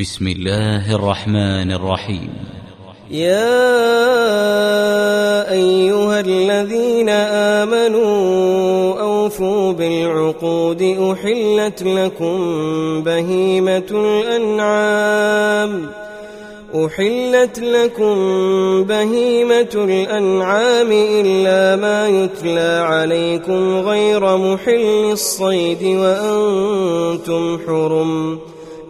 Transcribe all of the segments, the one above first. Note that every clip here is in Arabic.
بسم الله الرحمن الرحيم. يا أيها الذين آمنوا أوفوا بالعقود أحلت لكم بهيمة الأنعام أحلت لكم بهيمة الأنعام إلا ما يتلى عليكم غير محل الصيد وأنتم حرم.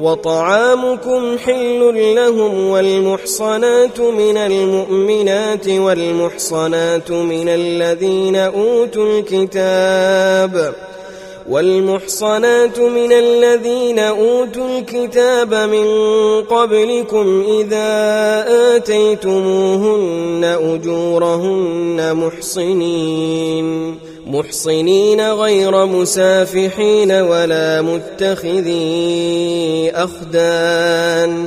وطعامكم حل لهم والمحصنات من المؤمنات والمحصنات من الذين أوتوا الكتاب والمحصنات من الذين أوتوا الكتاب من قبلكم إذا آتيتموهن أجورهن محصنين محصنين غير مسافحين ولا متخذي اخدان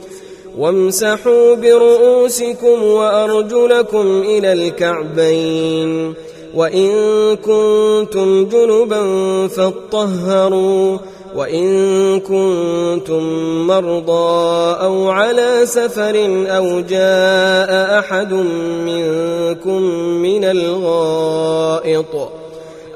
وامسحوا برؤوسكم وأرجلكم إلى الكعبين وإن كنتم جنبا فاطهروا وإن كنتم مرضى أو على سفر أو جاء أحد منكم من الغائط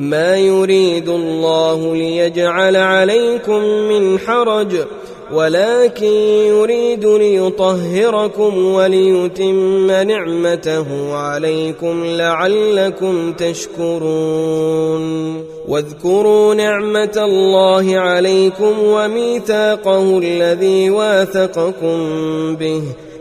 ما يريد الله ليجعل عليكم من حرج ولكن يريد ليطهركم وليتم نعمته عليكم لعلكم تشكرون. واذكروا نعمة الله عليكم وميثاقه الذي واثقكم به.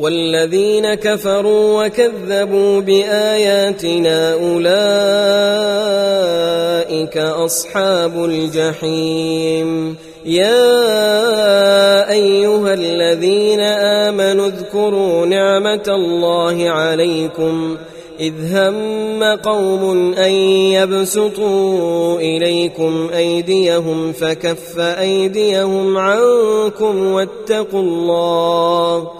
والذين كفروا وكذبوا بآياتنا أولئك أصحاب الجحيم. يا أيها الذين آمنوا اذكروا نعمة الله عليكم. إذ هم قوم أن يبسطوا إليكم أيديهم فكف أيديهم عنكم واتقوا الله.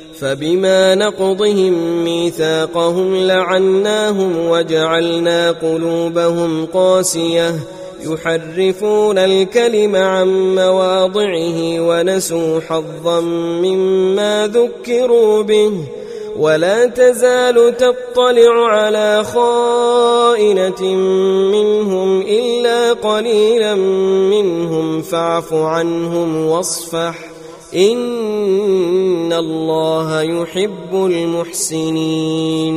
فبما نقضهم ميثاقهم لعناهم وجعلنا قلوبهم قاسية. يحرفون الكلم عن مواضعه ونسوا حظا مما ذكروا به. ولا تزال تطلع على خائنة منهم إلا قليلا منهم فاعف عنهم واصفح. إن الله يحب المحسنين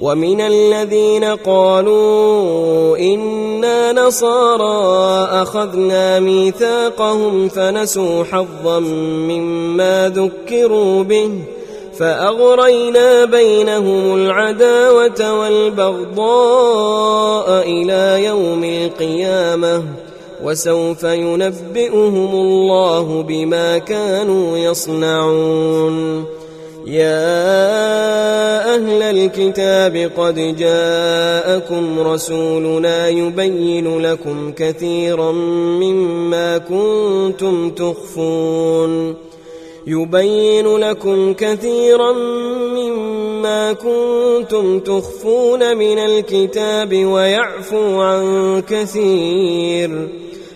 ومن الذين قالوا إنا نصارى أخذنا ميثاقهم فنسوا حظا مما ذكروا به فأغرينا بينهم العداوة والبغضاء إلى يوم القيامة وسوف ينبئهم الله بما كانوا يصنعون. يا أهل الكتاب قد جاءكم رسولنا يبين لكم كثيرا مما كنتم تخفون. يبين لكم كثيرا مما كنتم تخفون من الكتاب ويعفو عن كثير.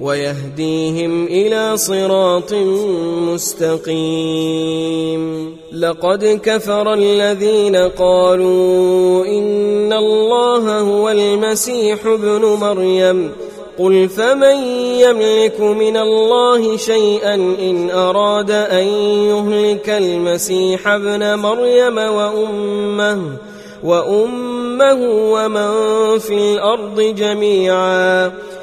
ويهديهم إلى صراط مستقيم. لقد كفر الذين قالوا إن الله هو المسيح ابن مريم. قل فمن يملك من الله شيئا إن أراد أن يهلك المسيح ابن مريم وأمه وأمه ومن في الأرض جميعا.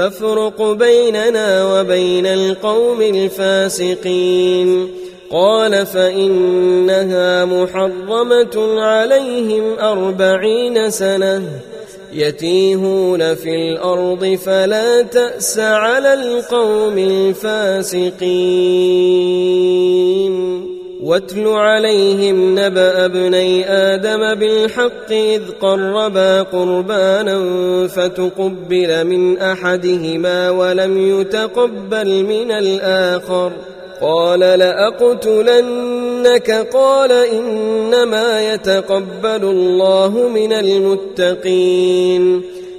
فافرق بيننا وبين القوم الفاسقين. قال فإنها محرمة عليهم أربعين سنة. يتيهون في الأرض فلا تأس على القوم الفاسقين. واتل عليهم نبأ ابني آدم بالحق إذ قربا قربانا فتقبل من أحدهما ولم يتقبل من الآخر. قال لأقتلنك؟ قال إنما يتقبل الله من المتقين.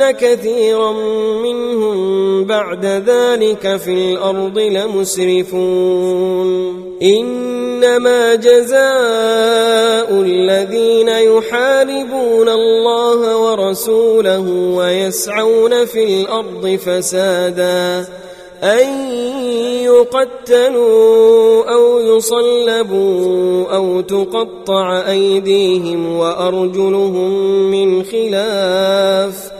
ان كثيرا منهم بعد ذلك في الأرض لمسرفون. إنما جزاء الذين يحاربون الله ورسوله ويسعون في الأرض فسادا. أن يقتلوا أو يصلبوا أو تقطع أيديهم وأرجلهم من خلاف.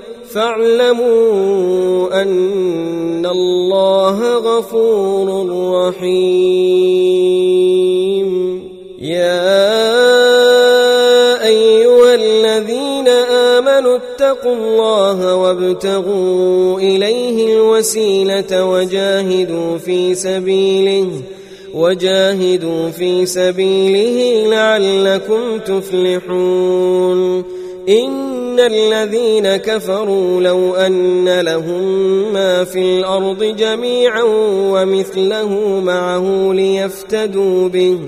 فاعلموا أن الله غفور رحيم. يا أيها الذين آمنوا اتقوا الله وابتغوا إليه الوسيلة وجاهدوا في سبيله وجاهدوا في سبيله لعلكم تفلحون. ان الذين كفروا لو ان لهم ما في الأرض جميعا ومثله معه ليفتدوا به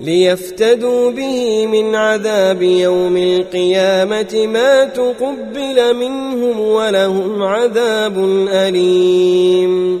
ليفتدوا به من عذاب يوم القيامه ما تقبل منهم ولهم عذاب اليم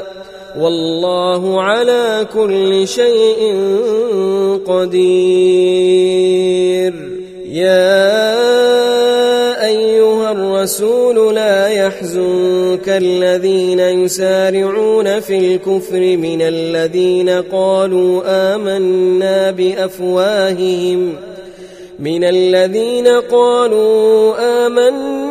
والله على كل شيء قدير. يا أيها الرسول لا يحزنك الذين يسارعون في الكفر من الذين قالوا آمنا بأفواههم. من الذين قالوا آمنا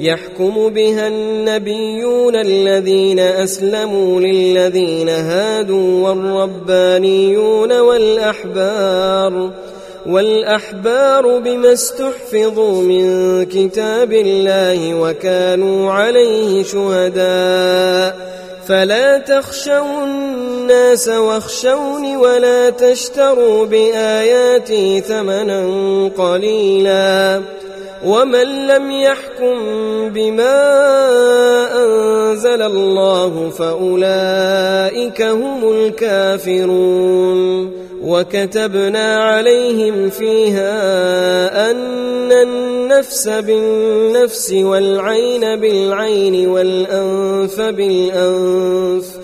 يحكم بها النبيون الذين أسلموا للذين هادوا والربانيون والأحبار والأحبار بما استحفظوا من كتاب الله وكانوا عليه شهداء. فلا تخشوا الناس واخشوني ولا تشتروا بآياتي ثمنا قليلا. ومن لم يحكم بما أنزل الله فأولئك هم الكافرون. وكتبنا عليهم فيها أن النفس بالنفس والعين بالعين والأنف بالأنف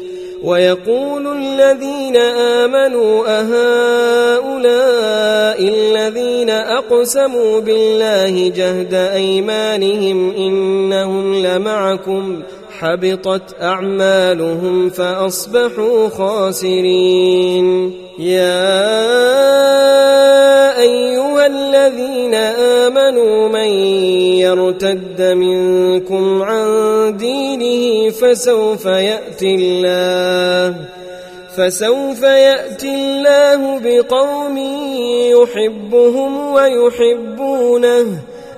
ويقول الذين آمنوا أهؤلاء الذين أقسموا بالله جهد أيمانهم إنهم لمعكم حبطت أعمالهم فأصبحوا خاسرين. يا أيها الذين آمنوا من يرتد منكم عن دينه فسوف يأتي الله فسوف يأتي الله بقوم يحبهم ويحبونه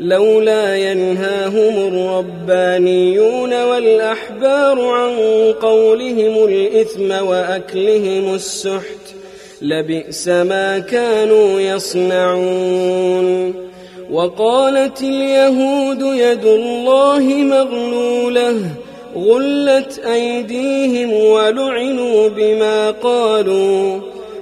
لولا ينهاهم الربانيون والأحبار عن قولهم الإثم وأكلهم السحت لبئس ما كانوا يصنعون وقالت اليهود يد الله مغلولة غلت أيديهم ولعنوا بما قالوا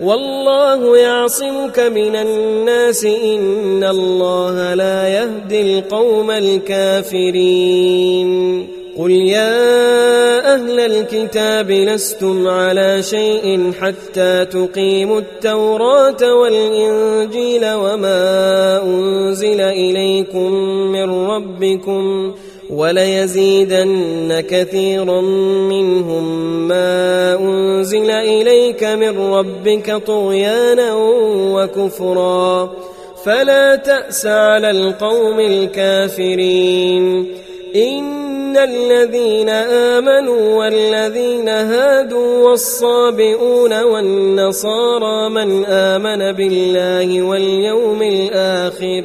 والله يعصمك من الناس إن الله لا يهدي القوم الكافرين. قل يا أهل الكتاب لستم على شيء حتى تقيموا التوراة والإنجيل وما أنزل إليكم من ربكم وليزيدن كثيرا منهم ما أنزل إليك من ربك طغيانا وكفرا. فلا تأس على القوم الكافرين. إن الذين آمنوا والذين هادوا والصابئون والنصارى من آمن بالله واليوم الآخر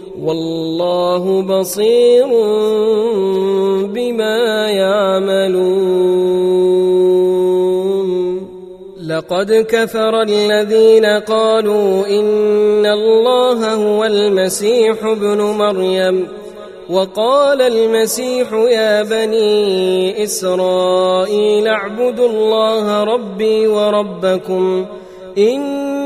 والله بصير بما يعملون. لقد كفر الذين قالوا إن الله هو المسيح ابن مريم وقال المسيح يا بني إسرائيل اعبدوا الله ربي وربكم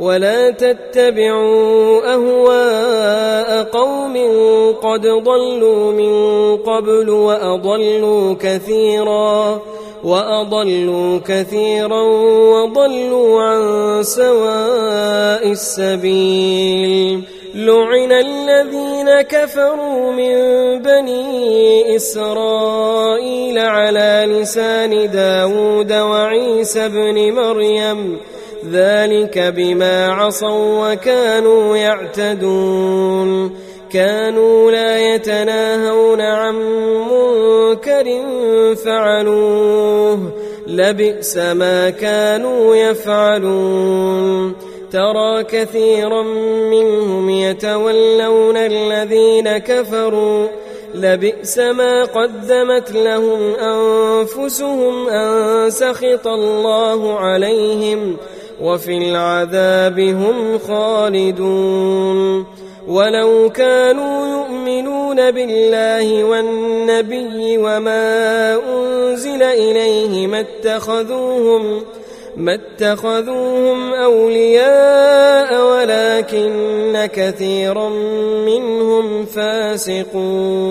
ولا تتبعوا أهواء قوم قد ضلوا من قبل وأضلوا كثيرا وأضلوا كثيرا وضلوا عن سواء السبيل. لعن الذين كفروا من بني اسرائيل على لسان داود وعيسى بن مريم ذلك بما عصوا وكانوا يعتدون. كانوا لا يتناهون عن منكر فعلوه. لبئس ما كانوا يفعلون. ترى كثيرا منهم يتولون الذين كفروا. لبئس ما قدمت لهم أنفسهم أن سخط الله عليهم. وفي العذاب هم خالدون. ولو كانوا يؤمنون بالله والنبي وما أنزل إليه ما اتخذوهم ما اتخذوهم أولياء ولكن كثيرا منهم فاسقون.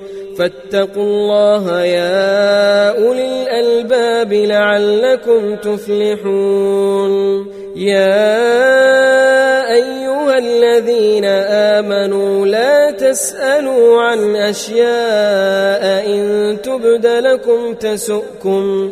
فاتقوا الله يا أولي الألباب لعلكم تفلحون. يا أيها الذين آمنوا لا تسألوا عن أشياء إن تبد لكم تسؤكم.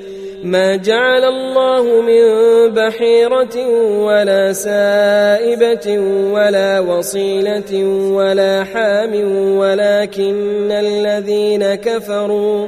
ما جعل الله من بحيرة ولا سائبة ولا وصيلة ولا حام ولكن الذين كفروا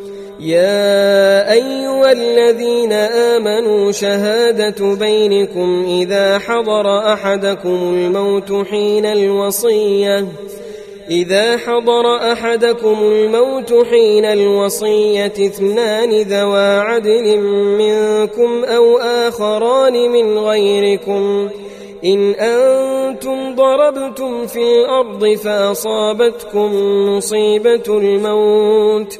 يا ايها الذين آمنوا شهادة بينكم إذا حضر أحدكم الموت حين الوصية. إذا حضر أحدكم الموت حين الوصية اثنان ذوى عدل منكم أو آخران من غيركم. إن أنتم ضربتم في الأرض فأصابتكم مصيبة الموت.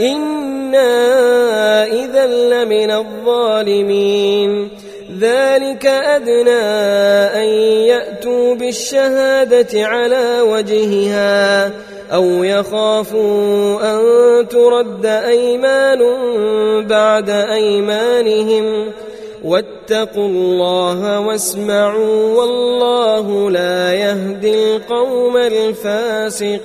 إنا إذا لمن الظالمين ذلك أدنى أن يأتوا بالشهادة على وجهها أو يخافوا أن ترد أيمان بعد أيمانهم واتقوا الله واسمعوا والله لا يهدي القوم الفاسقين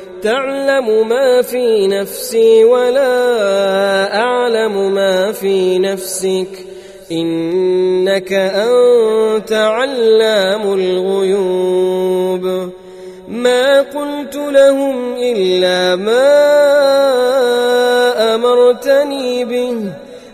تعلم ما في نفسي ولا أعلم ما في نفسك. إنك أنت علام الغيوب. ما قلت لهم إلا ما أمرتني به.